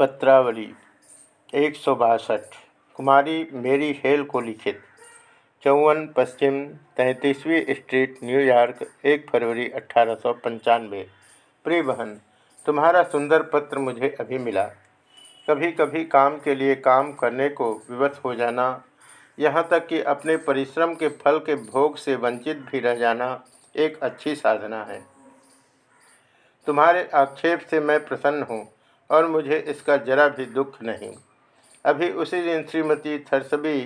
पत्रावली, एक सौ बासठ। कुमारी मेरी हेल को लिखित। चौवन पश्चिम तैंतीसवीं स्ट्रीट न्यूयॉर्क एक फरवरी अट्ठारह सौ पंचानवे। प्रिय बहन, तुम्हारा सुंदर पत्र मुझे अभी मिला। कभी कभी काम के लिए काम करने को विवश हो जाना, यहाँ तक कि अपने परिश्रम के फल के भोग से वंचित भी रह जाना एक अच्छी साधना है। तुम्हारे आक्षेप से मैं प्रसन्न हूँ। और मुझे इसका जरा भी दुख नहीं। अभी उसी दिन श्रीमती थरसबी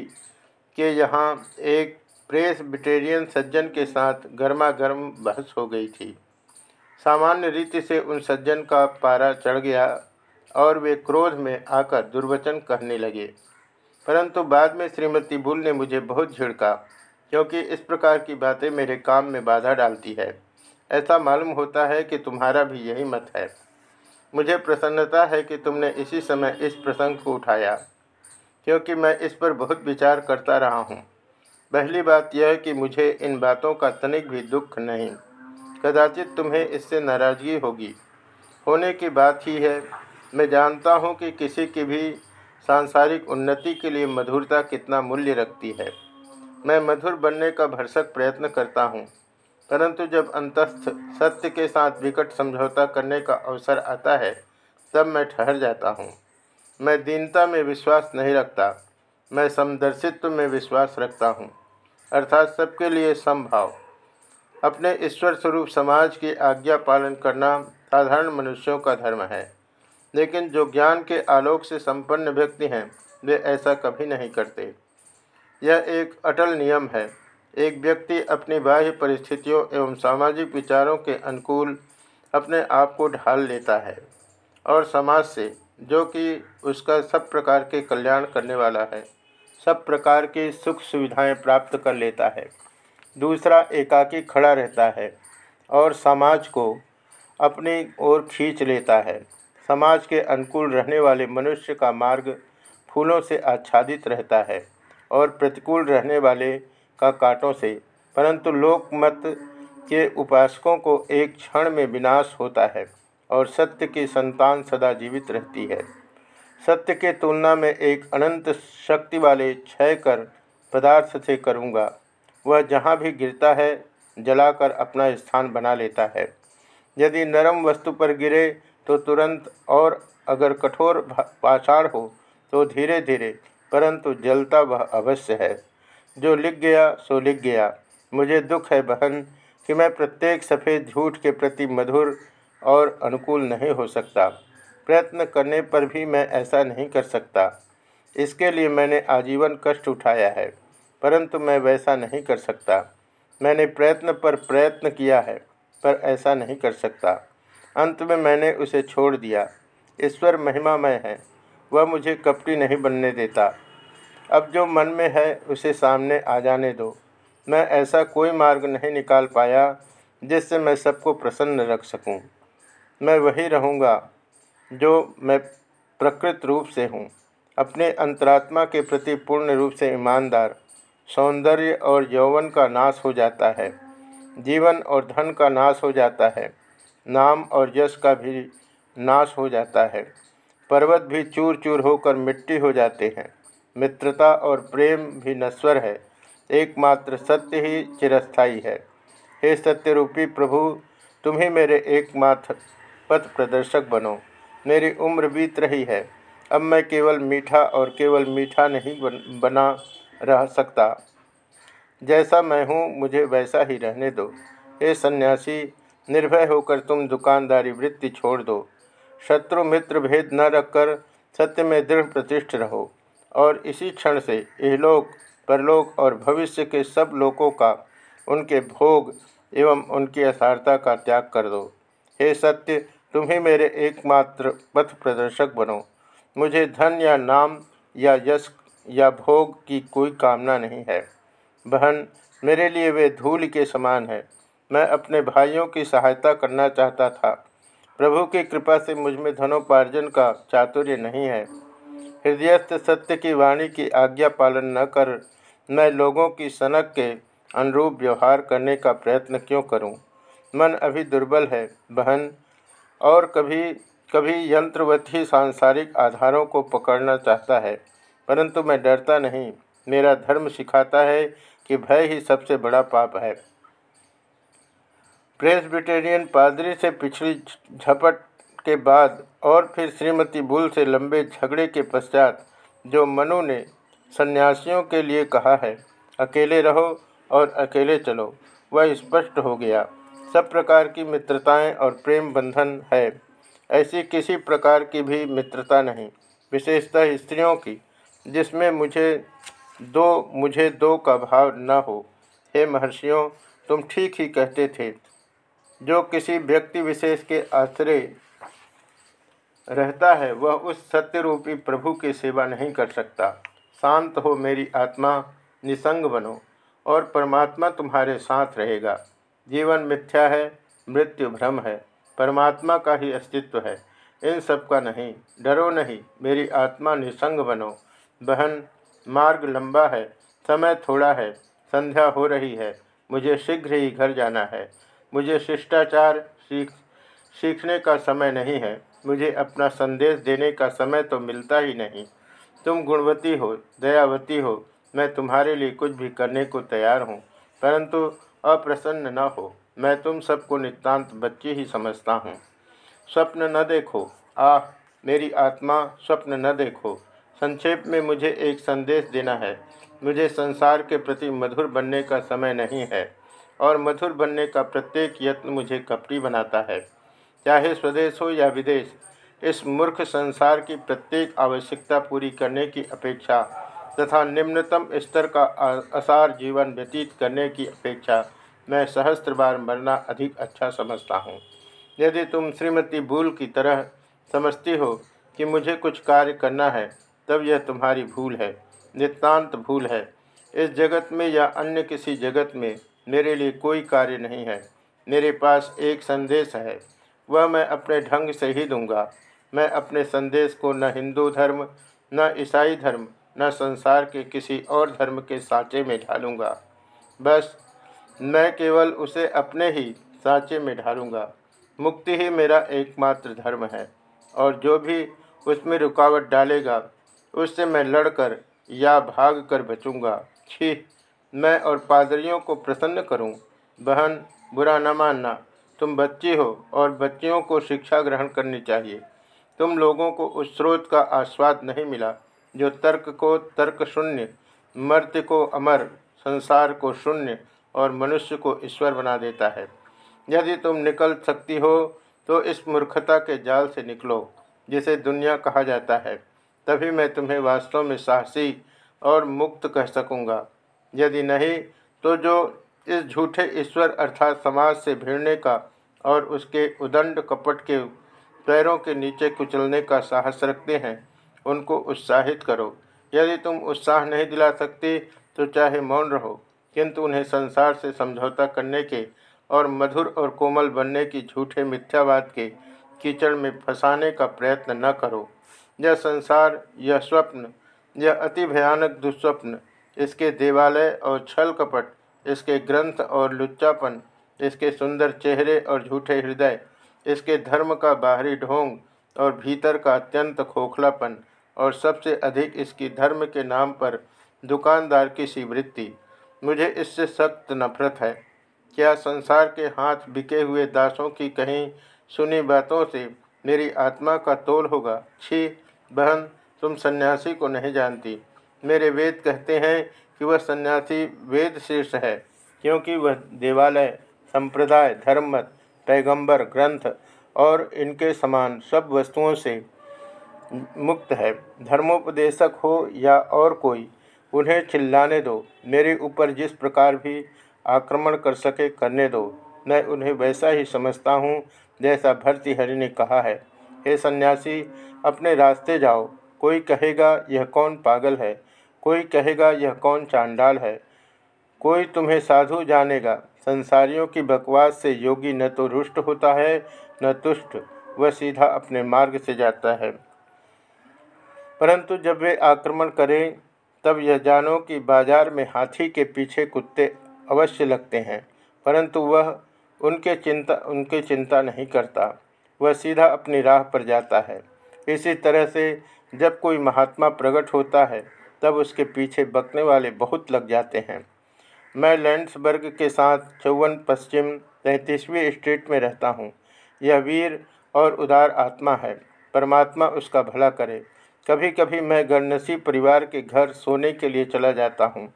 के यहाँ एक प्रेस बिटेरियन सज्जन के साथ गर्मा गर्म बहस हो गई थी। सामान्य रीति से उन सज्जन का पारा चढ़ गया और वे क्रोध में आकर दुर्वचन कहने लगे। परंतु बाद में श्रीमती बुल ने मुझे बहुत झिड़का, क्योंकि इस प्रकार की बातें मेरे काम में बाधा डालती है। ऐसा मालूम होता है कि तुम्हारा भी यही मत है। मुझे प्रसन्नता है कि तुमने इसी समय इस प्रसंग को उठाया, क्योंकि मैं इस पर बहुत विचार करता रहा हूँ। पहली बात यह है कि मुझे इन बातों का तनिक भी दुख नहीं। कदाचित तुम्हें इससे नाराज़गी होगी। होने की बात ही है, मैं जानता हूँ कि किसी की भी सांसारिक उन्नति के लिए मधुरता कितना मूल्य रखती है। मैं मधुर बनने का भरसक प्रयत्न करता हूँ। परंतु जब अंतस्थ सत्य के साथ विकट समझौता करने का अवसर आता है, तब मैं ठहर जाता हूँ। मैं दीनता में विश्वास नहीं रखता, मैं समदर्शित्व में विश्वास रखता हूँ, अर्थात सबके लिए समभाव अपने ईश्वर स्वरूप समाज की आज्ञा पालन करना साधारण मनुष्यों का धर्म है, लेकिन जो ज्ञान के आलोक से संपन्न व्यक्ति हैं, वे ऐसा कभी नहीं करते। यह एक अटल नियम है। एक व्यक्ति अपनी बाह्य परिस्थितियों एवं सामाजिक विचारों के अनुकूल अपने आप को ढाल लेता है और समाज से, जो कि उसका सब प्रकार के कल्याण करने वाला है, सब प्रकार की सुख सुविधाएँ प्राप्त कर लेता है। दूसरा एकाकी खड़ा रहता है और समाज को अपनी ओर खींच लेता है। समाज के अनुकूल रहने वाले मनुष्य का मार्ग फूलों से आच्छादित रहता है और प्रतिकूल रहने वाले का कांटों से, परंतु लोकमत के उपासकों को एक क्षण में विनाश होता है और सत्य की संतान सदा जीवित रहती है। सत्य के तुलना में एक अनंत शक्ति वाले क्षय कर पदार्थ से करूँगा। वह जहाँ भी गिरता है, जलाकर अपना स्थान बना लेता है। यदि नरम वस्तु पर गिरे तो तुरंत और अगर कठोर पाषाण हो तो धीरे धीरे परंतु जलता वह अवश्य है। जो लिख गया, सो लिख गया। मुझे दुख है बहन कि मैं प्रत्येक सफ़ेद झूठ के प्रति मधुर और अनुकूल नहीं हो सकता। प्रयत्न करने पर भी मैं ऐसा नहीं कर सकता। इसके लिए मैंने आजीवन कष्ट उठाया है, परंतु मैं वैसा नहीं कर सकता। मैंने प्रयत्न पर प्रयत्न किया है, पर ऐसा नहीं कर सकता। अंत में मैंने उसे छोड़ दिया। ईश्वर महिमामय है, वह मुझे कपटी नहीं बनने देता। अब जो मन में है, उसे सामने आ जाने दो। मैं ऐसा कोई मार्ग नहीं निकाल पाया, जिससे मैं सबको प्रसन्न रख सकूँ। मैं वही रहूँगा, जो मैं प्रकृत रूप से हूँ। अपने अंतरात्मा के प्रति पूर्ण रूप से ईमानदार, सौंदर्य और यौवन का नाश हो जाता है। जीवन और धन का नाश हो जाता है। नाम और यश का भी नाश हो जाता है। पर्वत भी चूर चूर होकर मिट्टी हो जाते हैं। मित्रता और प्रेम भी नश्वर है। एकमात्र सत्य ही चिरस्थायी है। हे सत्य रूपी प्रभु तुम ही मेरे एकमात्र पथ प्रदर्शक बनो। मेरी उम्र बीत रही है। अब मैं केवल मीठा और केवल मीठा नहीं बन, बना रह सकता। जैसा मैं हूँ मुझे वैसा ही रहने दो। हे सन्यासी निर्भय होकर तुम दुकानदारी वृत्ति छोड़ दो। शत्रु मित्र भेद न रखकर सत्य में दृढ़ प्रतिष्ठ रहो। और इसी क्षण से इहलोक परलोक और भविष्य के सब लोकों का उनके भोग एवं उनकी असारता का त्याग कर दो। हे सत्य तुम ही मेरे एकमात्र पथ प्रदर्शक बनो। मुझे धन या नाम या यश या भोग की कोई कामना नहीं है। बहन, मेरे लिए वे धूल के समान है। मैं अपने भाइयों की सहायता करना चाहता था। प्रभु की कृपा से मुझमें धनोपार्जन का चातुर्य नहीं है। हृदयस्थ सत्य की वाणी की आज्ञा पालन न कर मैं लोगों की सनक के अनुरूप व्यवहार करने का प्रयत्न क्यों करूँ? मन अभी दुर्बल है, बहन। और कभी कभी यंत्रवत ही सांसारिक आधारों को पकड़ना चाहता है, परंतु मैं डरता नहीं। मेरा धर्म सिखाता है कि भय ही सबसे बड़ा पाप है। प्रेसबिटेरियन पादरी से पिछली झपट के बाद और फिर श्रीमती बुल से लंबे झगड़े के पश्चात, जो मनु ने सन्यासियों के लिए कहा है, अकेले रहो और अकेले चलो, वह स्पष्ट हो गया। सब प्रकार की मित्रताएँ और प्रेम बंधन है। ऐसी किसी प्रकार की भी मित्रता नहीं, विशेषतः स्त्रियों की, जिसमें मुझे दो मुझे दो का भाव न हो। हे महर्षियों, तुम ठीक ही कहते थे। जो किसी व्यक्ति विशेष के आश्रय रहता है, वह उस सत्य रूपी प्रभु की सेवा नहीं कर सकता। शांत हो मेरी आत्मा, निसंग बनो, और परमात्मा तुम्हारे साथ रहेगा। जीवन मिथ्या है, मृत्यु भ्रम है, परमात्मा का ही अस्तित्व है। इन सब का नहीं, डरो नहीं, मेरी आत्मा निसंग बनो। बहन, मार्ग लंबा है, समय थोड़ा है, संध्या हो रही है, मुझे शीघ्र ही घर जाना है। मुझे शिष्टाचार सीख, सीखने का समय नहीं है मुझे अपना संदेश देने का समय तो मिलता ही नहीं। तुम गुणवती हो, दयावती हो, मैं तुम्हारे लिए कुछ भी करने को तैयार हूँ, परंतु अप्रसन्न न हो, मैं तुम सबको नितांत बच्चे ही समझता हूँ। स्वप्न न देखो, आह, मेरी आत्मा, स्वप्न न देखो। संक्षेप में मुझे एक संदेश देना है, मुझे संसार के प्रति मधुर बनने का समय नहीं है, और मधुर बनने का प्रत्येक यत्न मुझे कपटी बनाता है। चाहे स्वदेश हो या विदेश, इस मूर्ख संसार की प्रत्येक आवश्यकता पूरी करने की अपेक्षा तथा निम्नतम स्तर का असार जीवन व्यतीत करने की अपेक्षा मैं सहस्त्र बार मरना अधिक अच्छा समझता हूँ। यदि तुम श्रीमती भूल की तरह समझती हो कि मुझे कुछ कार्य करना है, तब यह तुम्हारी भूल है नितान्त भूल है। इस जगत में या अन्य किसी जगत में मेरे लिए कोई कार्य नहीं है, मेरे पास एक संदेश है। वह मैं अपने ढंग से ही दूँगा। मैं अपने संदेश को न हिंदू धर्म, न ईसाई धर्म, न संसार के किसी और धर्म के सांचे में ढालूँगा। बस मैं केवल उसे अपने ही सांचे में ढालूँगा। मुक्ति ही मेरा एकमात्र धर्म है, और जो भी उसमें रुकावट डालेगा, उससे मैं लड़कर या भाग कर बचूँगा। छी, मैं और पादरियों को प्रसन्न करूँ? बहन, बुरा न मानना। तुम बच्चे हो और बच्चियों को शिक्षा ग्रहण करनी चाहिए। तुम लोगों को उस स्रोत का आस्वाद नहीं मिला, जो तर्क को तर्क शून्य, मर्त्य को अमर, संसार को शून्य और मनुष्य को ईश्वर बना देता है। यदि तुम निकल सकती हो तो इस मूर्खता के जाल से निकलो, जिसे दुनिया कहा जाता है। तभी मैं तुम्हें वास्तव में साहसी और मुक्त कह सकूँगा। यदि नहीं तो जो इस झूठे ईश्वर अर्थात समाज से भिड़ने का और उसके उदंड कपट के पैरों के नीचे कुचलने का साहस रखते हैं, उनको उत्साहित करो। यदि तुम उत्साह नहीं दिला सकते तो चाहे मौन रहो, किंतु उन्हें संसार से समझौता करने के और मधुर और कोमल बनने की झूठे मिथ्यावाद के कीचड़ में फंसाने का प्रयत्न न करो। यह संसार, यह स्वप्न, यह अति भयानक दुस्वप्न, इसके देवालय और छल कपट इसके ग्रंथ और लुच्चापन, इसके सुंदर चेहरे और झूठे हृदय, इसके धर्म का बाहरी ढोंग और भीतर का अत्यंत खोखलापन और सबसे अधिक इसकी धर्म के नाम पर दुकानदार की सी वृत्ति। मुझे इससे सख्त नफरत है। क्या संसार के हाथ बिके हुए दासों की कहीं सुनी बातों से मेरी आत्मा का तोल होगा? छी, बहन, तुम सन्यासी को नहीं जानती। मेरे वेद कहते हैं कि वह सन्यासी वेद शीर्ष है, क्योंकि वह देवालय, संप्रदाय धर्ममत पैगंबर, ग्रंथ और इनके समान सब वस्तुओं से मुक्त है। धर्मोपदेशक हो या और कोई, उन्हें चिल्लाने दो, मेरे ऊपर जिस प्रकार भी आक्रमण कर सके करने दो। मैं उन्हें वैसा ही समझता हूँ जैसा भर्तृहरि ने कहा है। हे सन्यासी, अपने रास्ते जाओ, कोई कहेगा यह कौन पागल है? कोई कहेगा, यह कौन चांडाल है? कोई तुम्हें साधु जानेगा। संसारियों की बकवास से योगी न तो रुष्ट होता है, न तुष्ट। वह सीधा अपने मार्ग से जाता है। परंतु जब वे आक्रमण करें, तब यह जानो कि बाज़ार में हाथी के पीछे कुत्ते अवश्य लगते हैं। परंतु वह उनके चिंता, उनकी चिंता नहीं करता। वह सीधा अपनी राह पर जाता है। इसी तरह से जब कोई महात्मा प्रकट होता है तब उसके पीछे बकने वाले बहुत लग जाते हैं। मैं लैंड्सबर्ग के साथ चौवन पश्चिम तैंतीसवीं स्ट्रीट में रहता हूँ। यह वीर और उदार आत्मा है। परमात्मा उसका भला करे। कभी कभी मैं गणनसी परिवार के घर सोने के लिए चला जाता हूँ।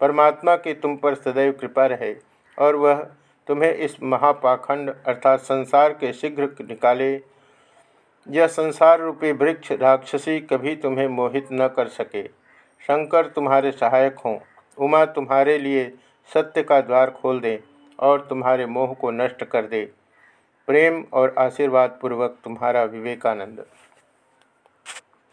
परमात्मा की तुम पर सदैव कृपा रहे और वह तुम्हें इस महापाखंड अर्थात संसार के शीघ्र निकाले। यह संसार रूपी वृक्ष राक्षसी कभी तुम्हें मोहित न कर सके। शंकर तुम्हारे सहायक हों, उमा तुम्हारे लिए सत्य का द्वार खोल दे और तुम्हारे मोह को नष्ट कर दे। प्रेम और आशीर्वाद पूर्वक तुम्हारा विवेकानंद।